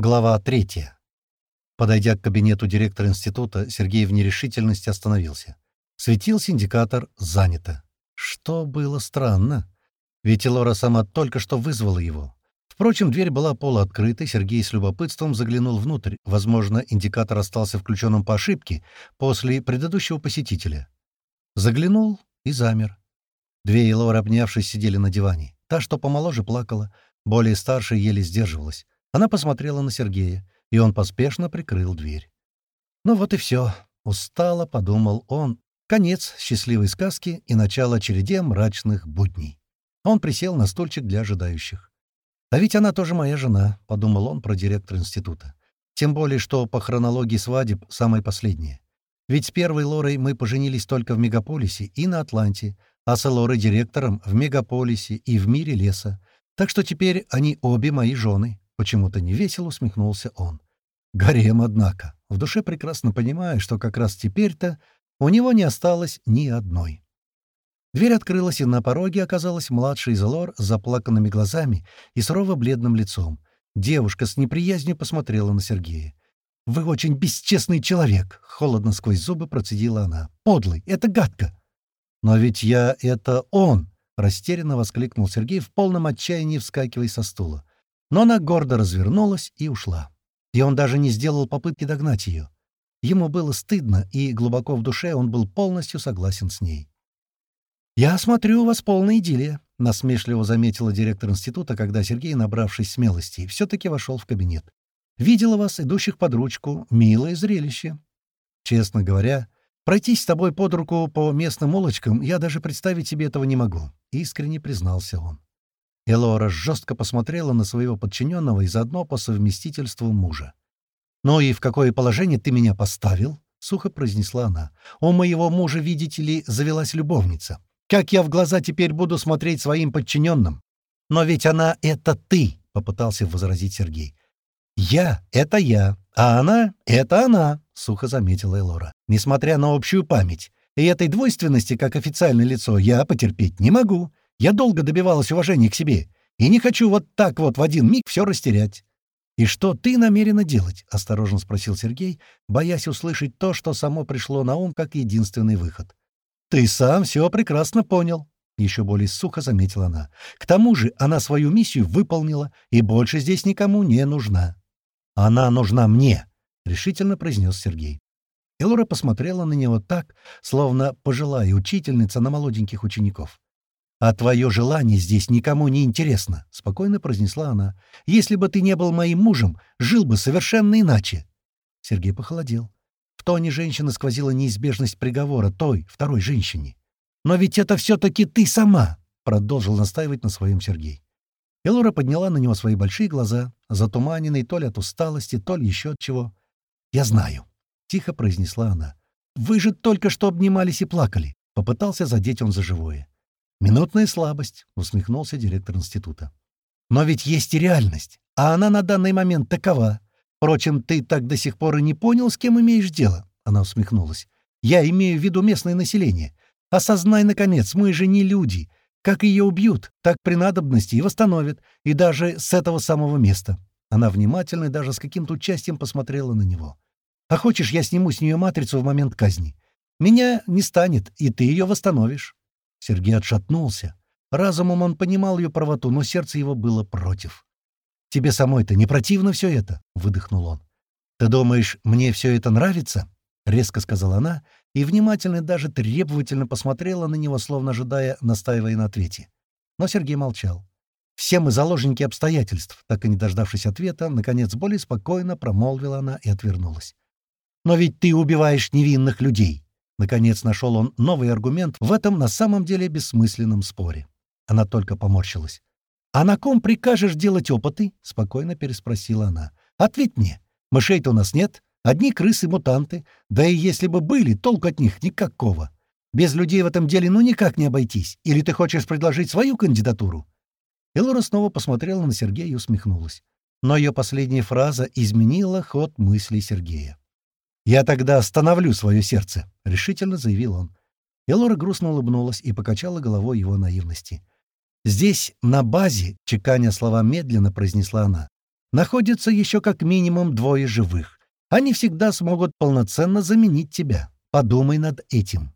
Глава третья. Подойдя к кабинету директора института, Сергей в нерешительности остановился. Светился индикатор «Занято». Что было странно. Ведь Элора сама только что вызвала его. Впрочем, дверь была полуоткрытой, Сергей с любопытством заглянул внутрь. Возможно, индикатор остался включенным по ошибке после предыдущего посетителя. Заглянул и замер. Две Элоры, обнявшись, сидели на диване. Та, что помоложе, плакала. Более старшая еле сдерживалась. Она посмотрела на Сергея, и он поспешно прикрыл дверь. «Ну вот и все», — устало подумал он. Конец счастливой сказки и начало череде мрачных будней. Он присел на стульчик для ожидающих. «А ведь она тоже моя жена», — подумал он про директора института. «Тем более, что по хронологии свадеб самая последняя. Ведь с первой Лорой мы поженились только в мегаполисе и на Атланте, а с Лорой директором в мегаполисе и в мире леса. Так что теперь они обе мои жены. Почему-то невесело усмехнулся он. Гарем, однако, в душе прекрасно понимая, что как раз теперь-то у него не осталось ни одной. Дверь открылась, и на пороге оказалась младшая из Лор с заплаканными глазами и сурово-бледным лицом. Девушка с неприязнью посмотрела на Сергея. «Вы очень бесчестный человек!» — холодно сквозь зубы процедила она. «Подлый! Это гадко!» «Но ведь я — это он!» — растерянно воскликнул Сергей в полном отчаянии, вскакивая со стула. Но она гордо развернулась и ушла. И он даже не сделал попытки догнать ее. Ему было стыдно, и глубоко в душе он был полностью согласен с ней. «Я смотрю, у вас полная идиллия», — насмешливо заметила директор института, когда Сергей, набравшись смелости, все-таки вошел в кабинет. «Видела вас, идущих под ручку. Милое зрелище. Честно говоря, пройтись с тобой под руку по местным улочкам я даже представить себе этого не могу», — искренне признался он. Элора жестко посмотрела на своего подчиненного и заодно по совместительству мужа. «Ну и в какое положение ты меня поставил?» — сухо произнесла она. «У моего мужа, видите ли, завелась любовница. Как я в глаза теперь буду смотреть своим подчиненным? Но ведь она — это ты!» — попытался возразить Сергей. «Я — это я, а она — это она», — сухо заметила Элора. «Несмотря на общую память. И этой двойственности, как официальное лицо, я потерпеть не могу. Я долго добивалась уважения к себе, и не хочу вот так вот в один миг все растерять. «И что ты намерена делать?» — осторожно спросил Сергей, боясь услышать то, что само пришло на ум как единственный выход. «Ты сам все прекрасно понял», — еще более сухо заметила она. «К тому же она свою миссию выполнила и больше здесь никому не нужна». «Она нужна мне», — решительно произнес Сергей. Элора посмотрела на него так, словно пожилая учительница на молоденьких учеников. «А твое желание здесь никому не интересно», — спокойно произнесла она. «Если бы ты не был моим мужем, жил бы совершенно иначе». Сергей похолодел. В тоне женщины сквозила неизбежность приговора той, второй женщине. «Но ведь это все-таки ты сама!» — продолжил настаивать на своем Сергей. Элора подняла на него свои большие глаза, затуманенные то ли от усталости, то ли еще от чего. «Я знаю», — тихо произнесла она. «Вы же только что обнимались и плакали», — попытался задеть он за живое. «Минутная слабость», — усмехнулся директор института. «Но ведь есть и реальность, а она на данный момент такова. Впрочем, ты так до сих пор и не понял, с кем имеешь дело», — она усмехнулась. «Я имею в виду местное население. Осознай, наконец, мы же не люди. Как ее убьют, так при надобности и восстановят, и даже с этого самого места». Она внимательно и даже с каким-то участием посмотрела на него. «А хочешь, я сниму с нее матрицу в момент казни? Меня не станет, и ты ее восстановишь». Сергей отшатнулся. Разумом он понимал ее правоту, но сердце его было против. «Тебе самой-то не противно все это?» — выдохнул он. «Ты думаешь, мне все это нравится?» — резко сказала она и внимательно, даже требовательно посмотрела на него, словно ожидая, настаивая на ответе. Но Сергей молчал. «Все мы заложники обстоятельств», так и не дождавшись ответа, наконец более спокойно промолвила она и отвернулась. «Но ведь ты убиваешь невинных людей. Наконец нашел он новый аргумент в этом на самом деле бессмысленном споре. Она только поморщилась. «А на ком прикажешь делать опыты?» — спокойно переспросила она. «Ответь мне. Мышей-то у нас нет. Одни крысы-мутанты. Да и если бы были, толку от них никакого. Без людей в этом деле ну никак не обойтись. Или ты хочешь предложить свою кандидатуру?» Элора снова посмотрела на Сергея и усмехнулась. Но ее последняя фраза изменила ход мыслей Сергея. «Я тогда остановлю свое сердце», — решительно заявил он. Элора грустно улыбнулась и покачала головой его наивности. «Здесь, на базе», — чеканя слова медленно произнесла она, находится еще как минимум двое живых. Они всегда смогут полноценно заменить тебя. Подумай над этим.